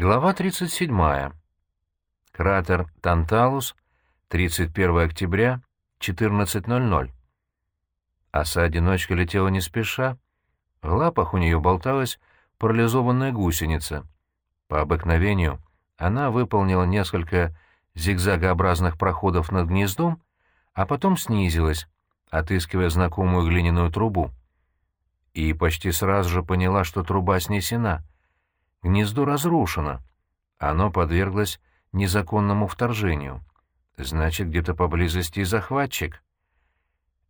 Глава 37. Кратер Танталус, 31 октября, 14.00. Оса-одиночка летела не спеша. В лапах у нее болталась парализованная гусеница. По обыкновению она выполнила несколько зигзагообразных проходов над гнездом, а потом снизилась, отыскивая знакомую глиняную трубу. И почти сразу же поняла, что труба снесена — Гнездо разрушено. Оно подверглось незаконному вторжению. Значит, где-то поблизости захватчик.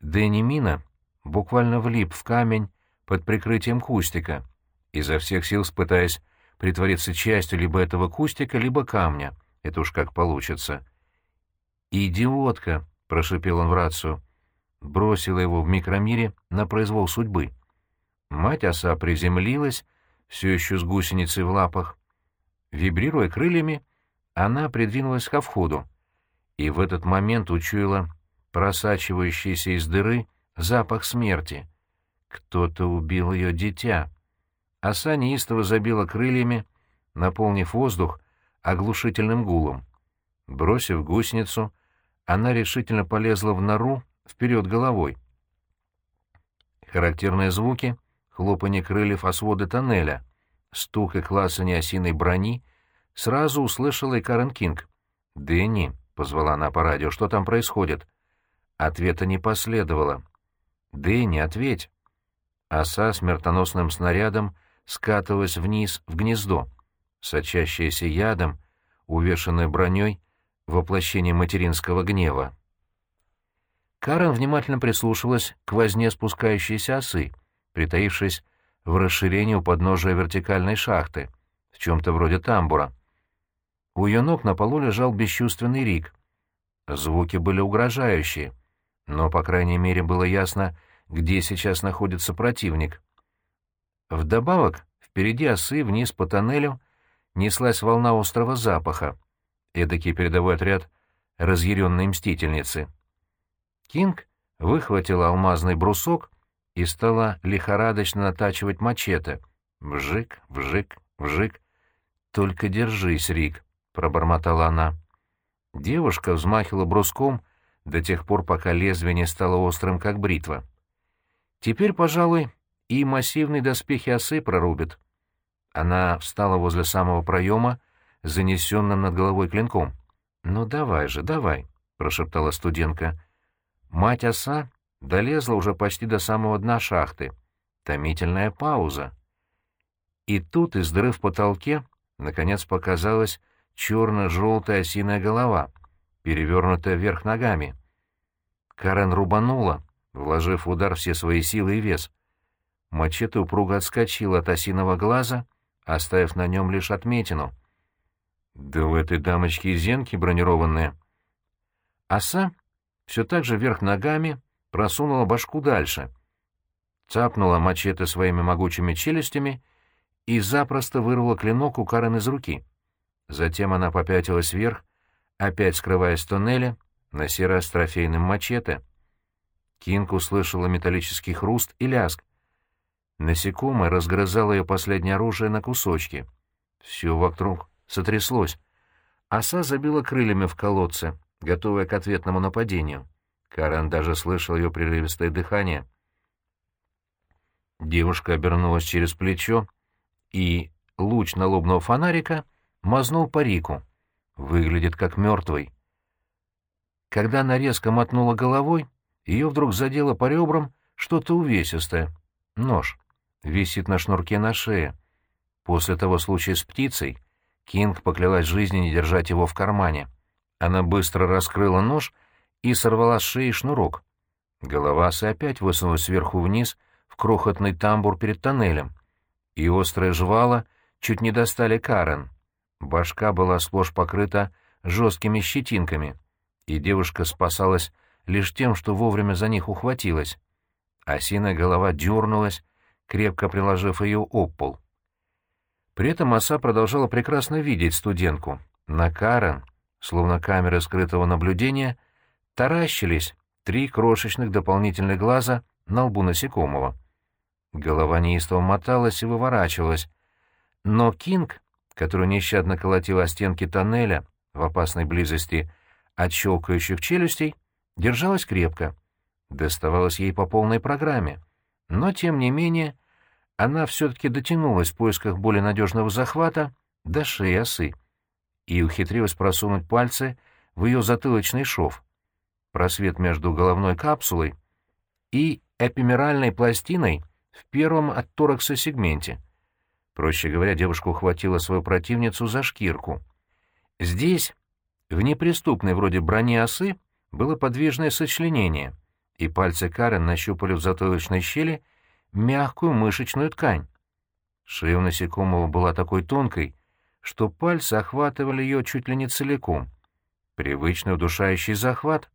Дэнни Мина буквально влип в камень под прикрытием кустика, изо всех сил пытаясь притвориться частью либо этого кустика, либо камня. Это уж как получится. «Идиотка!» — прошипел он в рацию. Бросила его в микромире на произвол судьбы. Мать оса приземлилась, все еще с гусеницей в лапах. Вибрируя крыльями, она придвинулась ко входу, и в этот момент учуяла просачивающийся из дыры запах смерти. Кто-то убил ее дитя. Оса неистово забила крыльями, наполнив воздух оглушительным гулом. Бросив гусеницу, она решительно полезла в нору вперед головой. Характерные звуки — хлопанье крыльев о своды тоннеля, стук и классание осиной брони, сразу услышала и Карен Кинг. «Дэнни», — позвала она по радио, — «что там происходит?» Ответа не последовало. «Дэнни, ответь!» Оса смертоносным снарядом скатывалась вниз в гнездо, сочащееся ядом, увешанное броней, воплощение материнского гнева. Карен внимательно прислушивалась к возне спускающейся осы — притаившись в расширении у подножия вертикальной шахты, в чем-то вроде тамбура. У ее ног на полу лежал бесчувственный Рик. Звуки были угрожающие, но, по крайней мере, было ясно, где сейчас находится противник. Вдобавок, впереди осы вниз по тоннелю неслась волна острого запаха, эдакий передовой отряд разъяренной мстительницы. Кинг выхватил алмазный брусок и стала лихорадочно натачивать мачете. Вжик, вжик, вжик. «Только держись, Рик», — пробормотала она. Девушка взмахивала бруском до тех пор, пока лезвие не стало острым, как бритва. Теперь, пожалуй, и массивные доспехи осы прорубит. Она встала возле самого проема, занесенным над головой клинком. «Ну давай же, давай», — прошептала студентка. Мать оса долезла уже почти до самого дна шахты. Томительная пауза. И тут из дыры в потолке наконец показалась черно-желтая осиная голова, перевернутая вверх ногами. Карен рубанула, вложив в удар все свои силы и вес. Мачете упруго отскочила от осиного глаза, оставив на нем лишь отметину. Да у этой дамочки зенки бронированные. Оса все так же вверх ногами просунула башку дальше, цапнула мачете своими могучими челюстями и запросто вырвала клинок у Карен из руки. Затем она попятилась вверх, опять скрываясь в туннеле, на сей раз трофейным мачете. Кинг услышала металлический хруст и лязг. Насекомое разгрызало ее последнее оружие на кусочки. Все вокруг сотряслось. Оса забила крыльями в колодце, готовая к ответному нападению. Карен даже слышал ее прерывистое дыхание. Девушка обернулась через плечо, и луч налобного фонарика мазнул по Рику. Выглядит как мертвый. Когда она резко мотнула головой, ее вдруг задело по ребрам что-то увесистое. Нож. Висит на шнурке на шее. После того случая с птицей Кинг поклялась жизни не держать его в кармане. Она быстро раскрыла нож — и сорвала с шеи шнурок. Голова осы опять высунулась сверху вниз в крохотный тамбур перед тоннелем, и острые жвала чуть не достали Карен. Башка была сплошь покрыта жесткими щетинками, и девушка спасалась лишь тем, что вовремя за них ухватилась. Осиная голова дернулась, крепко приложив ее об пол. При этом оса продолжала прекрасно видеть студентку. На Карен, словно камеры скрытого наблюдения, таращились три крошечных дополнительных глаза на лбу насекомого. Голова неистово моталась и выворачивалась, но Кинг, которую нещадно колотила о стенки тоннеля в опасной близости от щелкающих челюстей, держалась крепко. Доставалось ей по полной программе. Но, тем не менее, она все-таки дотянулась в поисках более надежного захвата до шеи осы и ухитрилась просунуть пальцы в ее затылочный шов. Просвет между головной капсулой и эпимеральной пластиной в первом от торакса сегменте. Проще говоря, девушка ухватила свою противницу за шкирку. Здесь, в неприступной вроде брони осы, было подвижное сочленение, и пальцы Карен нащупали в затылочной щели мягкую мышечную ткань. Шея у насекомого была такой тонкой, что пальцы охватывали ее чуть ли не целиком. Привычный удушающий захват.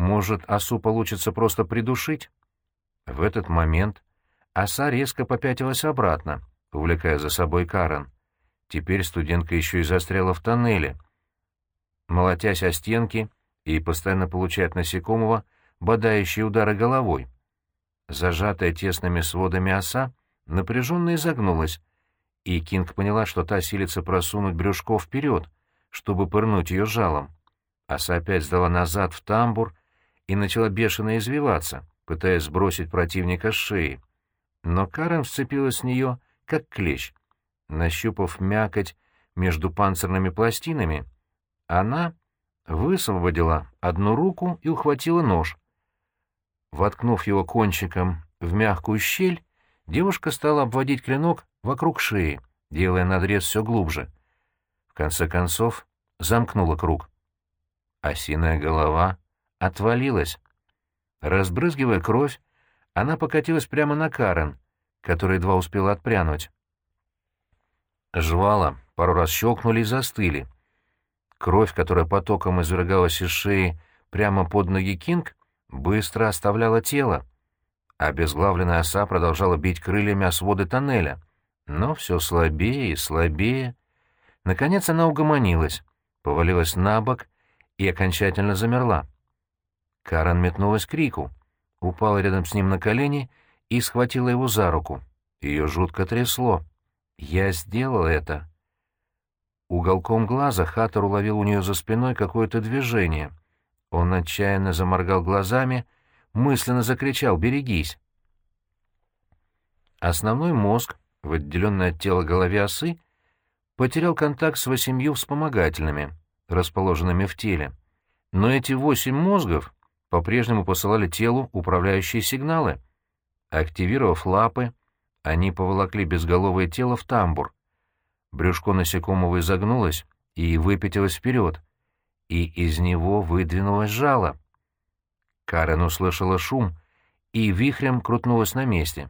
Может, осу получится просто придушить? В этот момент оса резко попятилась обратно, увлекая за собой Карен. Теперь студентка еще и застряла в тоннеле. Молотясь о стенки и постоянно получая от насекомого бодающие удары головой. Зажатая тесными сводами оса напряженно изогнулась, и Кинг поняла, что та силится просунуть брюшко вперед, чтобы пырнуть ее жалом. Оса опять сдала назад в тамбур и начала бешено извиваться, пытаясь сбросить противника с шеи. Но Карен вцепилась в нее, как клещ. Нащупав мякоть между панцирными пластинами, она высвободила одну руку и ухватила нож. Воткнув его кончиком в мягкую щель, девушка стала обводить клинок вокруг шеи, делая надрез все глубже. В конце концов, замкнула круг. Осиная голова отвалилась. Разбрызгивая кровь, она покатилась прямо на Карен, которая едва успела отпрянуть. Жвала пару раз щелкнули и застыли. Кровь, которая потоком извергалась из шеи прямо под ноги Кинг, быстро оставляла тело. Обезглавленная оса продолжала бить крыльями о своды тоннеля, но все слабее и слабее. Наконец она угомонилась, повалилась на бок и окончательно замерла. Карен метнулась к Рику, упала рядом с ним на колени и схватила его за руку. Ее жутко трясло. «Я сделал это». Уголком глаза Хаттер уловил у нее за спиной какое-то движение. Он отчаянно заморгал глазами, мысленно закричал «Берегись!». Основной мозг, в отделенной от тела голове осы, потерял контакт с восемью вспомогательными, расположенными в теле. Но эти восемь мозгов по-прежнему посылали телу управляющие сигналы. Активировав лапы, они поволокли безголовое тело в тамбур. Брюшко насекомого изогнулось и выпятилось вперед, и из него выдвинулось жало. Карен услышала шум и вихрем крутнулась на месте.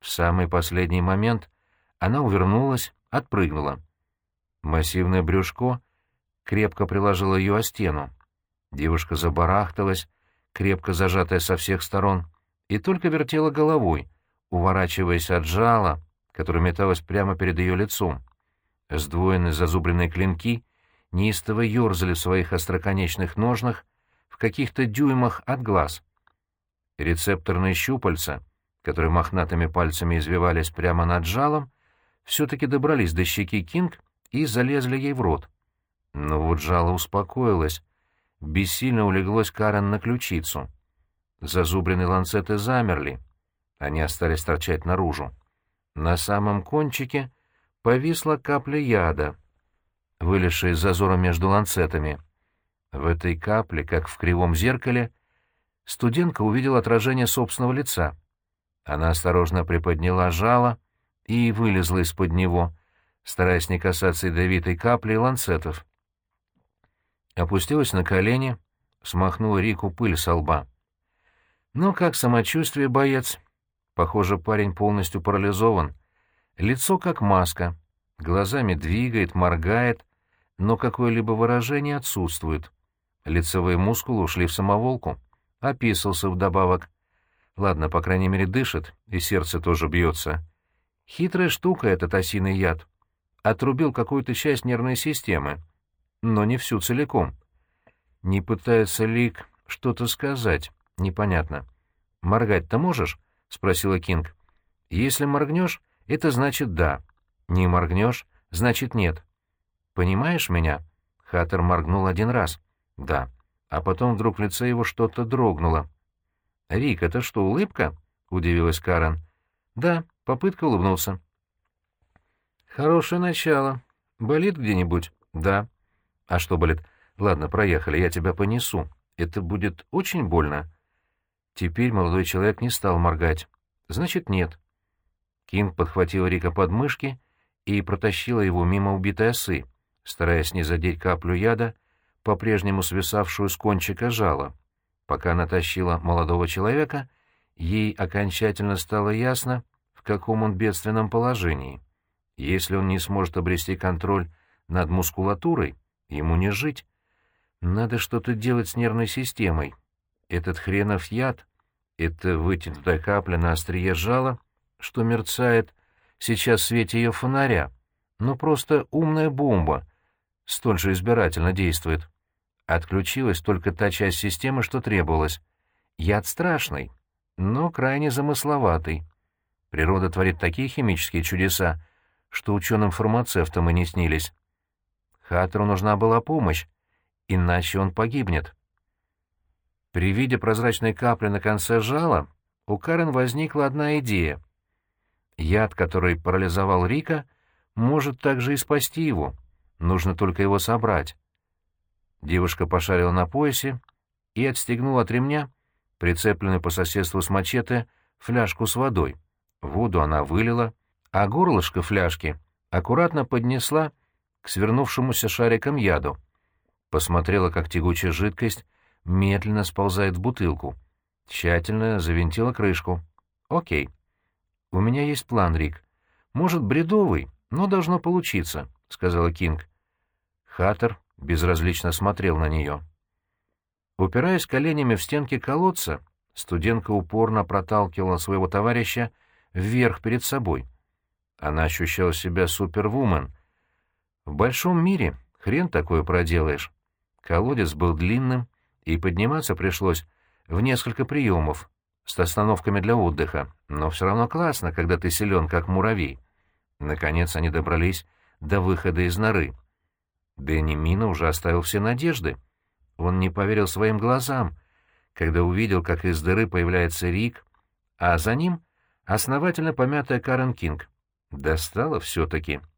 В самый последний момент она увернулась, отпрыгнула. Массивное брюшко крепко приложило ее о стену. Девушка забарахталась, крепко зажатая со всех сторон, и только вертела головой, уворачиваясь от жала, которое металось прямо перед ее лицом. Сдвоенные зазубренные клинки неистово ерзали в своих остроконечных ножнах в каких-то дюймах от глаз. Рецепторные щупальца, которые мохнатыми пальцами извивались прямо над жалом, все-таки добрались до щеки Кинг и залезли ей в рот. Но вот жало успокоилось, бессильно улеглось Карен на ключицу. Зазубренные ланцеты замерли, они остались торчать наружу. На самом кончике повисла капля яда, вылезшая из зазора между ланцетами. В этой капле, как в кривом зеркале, студентка увидела отражение собственного лица. Она осторожно приподняла жало и вылезла из-под него, стараясь не касаться ядовитой капли и ланцетов опустилась на колени, смахнула Рику пыль со лба. «Ну как самочувствие, боец?» Похоже, парень полностью парализован. Лицо как маска, глазами двигает, моргает, но какое-либо выражение отсутствует. Лицевые мускулы ушли в самоволку. Описался вдобавок. Ладно, по крайней мере, дышит, и сердце тоже бьется. Хитрая штука этот осиный яд. Отрубил какую-то часть нервной системы, но не всю целиком. Не пытается Лик что-то сказать, непонятно. «Моргать-то можешь?» — спросила Кинг. «Если моргнешь, это значит «да». Не моргнешь, значит нет. Понимаешь меня? Хаттер моргнул один раз. Да. А потом вдруг в лице его что-то дрогнуло. «Рик, это что, улыбка?» — удивилась Карен. «Да», — попытка улыбнулся. «Хорошее начало. Болит где-нибудь?» «Да». «А что болит?» «Ладно, проехали, я тебя понесу. Это будет очень больно». Теперь молодой человек не стал моргать. «Значит, нет». Кинг подхватил Рика под мышки и протащила его мимо убитой осы, стараясь не задеть каплю яда, по-прежнему свисавшую с кончика жала. Пока она тащила молодого человека, ей окончательно стало ясно, в каком он бедственном положении. Если он не сможет обрести контроль над мускулатурой, ему не жить. Надо что-то делать с нервной системой. Этот хренов яд, это вытянутая капля на острие жала, что мерцает сейчас в свете ее фонаря, ну просто умная бомба, столь же избирательно действует. Отключилась только та часть системы, что требовалось. Яд страшный, но крайне замысловатый. Природа творит такие химические чудеса, что ученым-фармацевтам и не снились. Хаттеру нужна была помощь, иначе он погибнет. При виде прозрачной капли на конце жала у Карен возникла одна идея. Яд, который парализовал Рика, может также и спасти его. Нужно только его собрать. Девушка пошарила на поясе и отстегнула от ремня, прицепленную по соседству с мачете, фляжку с водой. Воду она вылила, а горлышко фляжки аккуратно поднесла к свернувшемуся шарикам яду. Посмотрела, как тягучая жидкость медленно сползает в бутылку. Тщательно завинтила крышку. «Окей. У меня есть план, Рик. Может, бредовый, но должно получиться», — сказала Кинг. Хаттер безразлично смотрел на нее. Упираясь коленями в стенки колодца, студентка упорно проталкивала своего товарища вверх перед собой. Она ощущала себя супервумен. В большом мире хрен такое проделаешь. Колодец был длинным, и подниматься пришлось в несколько приемов с остановками для отдыха, но все равно классно, когда ты силен, как муравей. Наконец они добрались до выхода из норы. Дэнни Мина уже оставил все надежды. Он не поверил своим глазам, когда увидел, как из дыры появляется Рик, а за ним основательно помятая Карен Кинг. «Достала все-таки», —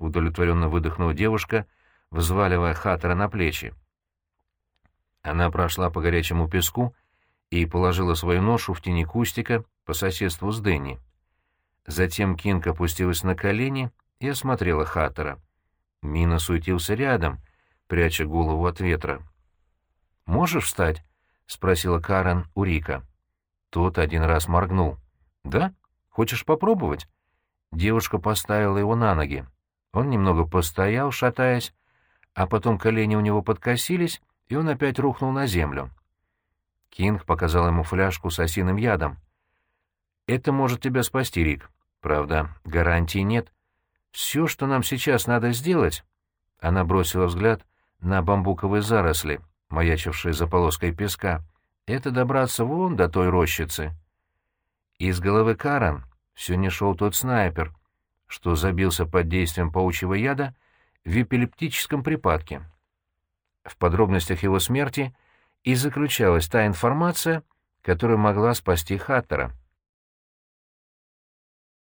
удовлетворенно выдохнула девушка, взваливая Хаттера на плечи. Она прошла по горячему песку и положила свою ношу в тени кустика по соседству с Дэнни. Затем Кинг опустилась на колени и осмотрела Хаттера. Мина суетился рядом, пряча голову от ветра. «Можешь встать?» — спросила Карен у Рика. Тот один раз моргнул. «Да? Хочешь попробовать?» Девушка поставила его на ноги. Он немного постоял, шатаясь, а потом колени у него подкосились, и он опять рухнул на землю. Кинг показал ему фляжку с осиным ядом. «Это может тебя спасти, Рик. Правда, гарантии нет. Все, что нам сейчас надо сделать...» Она бросила взгляд на бамбуковые заросли, маячившие за полоской песка. «Это добраться вон до той рощицы». Из головы Карен все не шел тот снайпер, что забился под действием паучьего яда в эпилептическом припадке. В подробностях его смерти и заключалась та информация, которая могла спасти Хаттера.